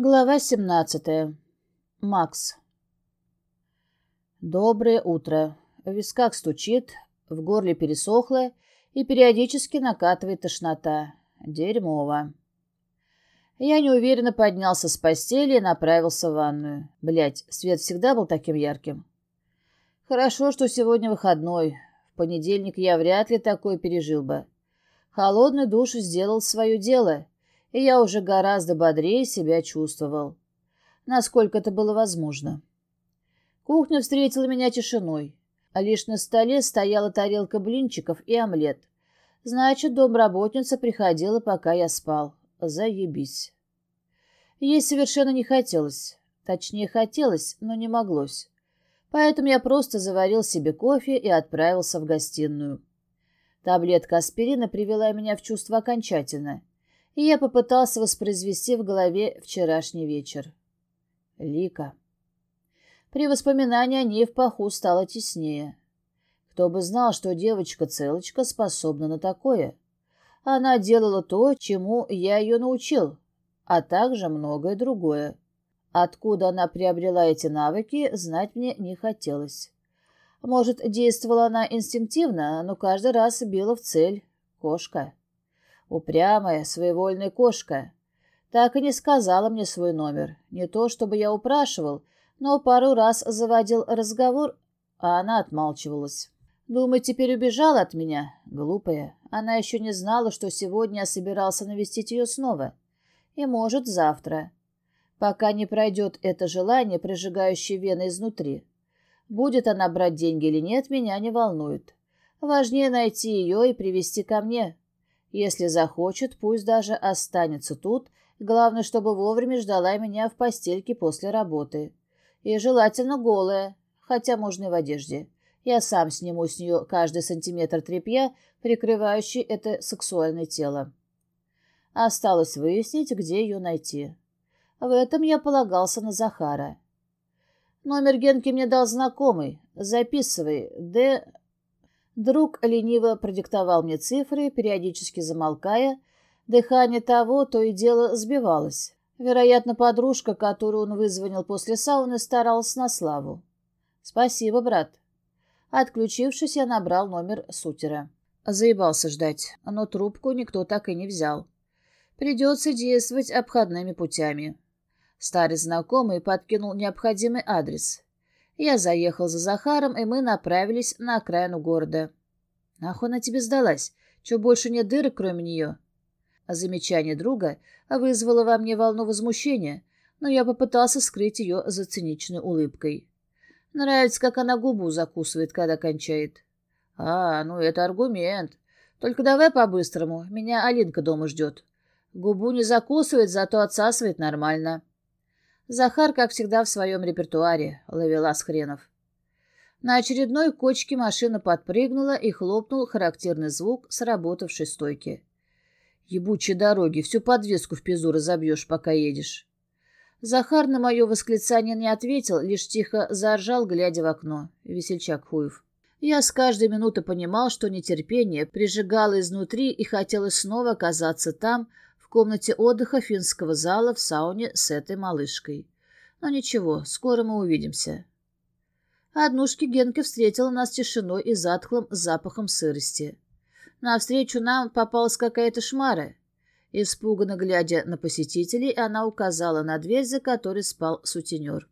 Глава 17. Макс. Доброе утро. В висках стучит, в горле пересохло и периодически накатывает тошнота. Дерьмово. Я неуверенно поднялся с постели и направился в ванную. Блять, свет всегда был таким ярким. Хорошо, что сегодня выходной. В понедельник я вряд ли такое пережил бы. Холодный душ сделал свое дело — и я уже гораздо бодрее себя чувствовал. Насколько это было возможно. Кухня встретила меня тишиной, а лишь на столе стояла тарелка блинчиков и омлет. Значит, домработница приходила, пока я спал. Заебись. Есть совершенно не хотелось. Точнее, хотелось, но не моглось. Поэтому я просто заварил себе кофе и отправился в гостиную. Таблетка аспирина привела меня в чувство окончательно и я попытался воспроизвести в голове вчерашний вечер. Лика. При воспоминании о ней в паху стало теснее. Кто бы знал, что девочка-целочка способна на такое. Она делала то, чему я ее научил, а также многое другое. Откуда она приобрела эти навыки, знать мне не хотелось. Может, действовала она инстинктивно, но каждый раз била в цель. Кошка. Упрямая, своевольная кошка. Так и не сказала мне свой номер. Не то, чтобы я упрашивал, но пару раз заводил разговор, а она отмалчивалась. Думаю, теперь убежала от меня? Глупая. Она еще не знала, что сегодня я собирался навестить ее снова. И, может, завтра. Пока не пройдет это желание, прижигающее вены изнутри. Будет она брать деньги или нет, меня не волнует. Важнее найти ее и привести ко мне, если захочет, пусть даже останется тут, главное, чтобы вовремя ждала меня в постельке после работы. И желательно голая, хотя можно и в одежде. Я сам сниму с нее каждый сантиметр тряпья, прикрывающий это сексуальное тело. Осталось выяснить, где ее найти. В этом я полагался на Захара. Номер Генки мне дал знакомый. Записывай. Д... Друг лениво продиктовал мне цифры, периодически замолкая. Дыхание того то и дело сбивалось. Вероятно, подружка, которую он вызвонил после сауны, старалась на славу. «Спасибо, брат». Отключившись, я набрал номер сутера. Заебался ждать, но трубку никто так и не взял. Придется действовать обходными путями. Старый знакомый подкинул необходимый адрес. Я заехал за Захаром, и мы направились на окраину города. «Нахуй она тебе сдалась? Че, больше нет дырок, кроме нее?» Замечание друга вызвало во мне волну возмущения, но я попытался скрыть ее за циничной улыбкой. Нравится, как она губу закусывает, когда кончает. «А, ну это аргумент. Только давай по-быстрому, меня Алинка дома ждет. Губу не закусывает, зато отсасывает нормально». Захар, как всегда, в своем репертуаре, ловелас хренов. На очередной кочке машина подпрыгнула и хлопнул характерный звук сработавшей стойки. «Ебучие дороги, всю подвеску в пизу разобьешь, пока едешь». Захар на мое восклицание не ответил, лишь тихо заржал, глядя в окно. Весельчак хуев. Я с каждой минуты понимал, что нетерпение прижигало изнутри и хотелось снова оказаться там, в комнате отдыха финского зала в сауне с этой малышкой. Но ничего, скоро мы увидимся. Однушки Генка встретила нас тишиной и затхлым запахом сырости. Навстречу нам попалась какая-то шмара. Испуганно глядя на посетителей, она указала на дверь, за которой спал сутенер.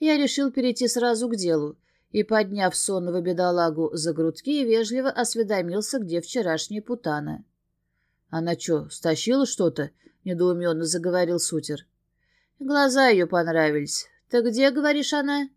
Я решил перейти сразу к делу и, подняв сонного бедолагу за грудки, вежливо осведомился, где вчерашняя путана. «Она что, стащила что-то?» — недоуменно заговорил Сутер. «Глаза ее понравились. Ты где, говоришь, она?»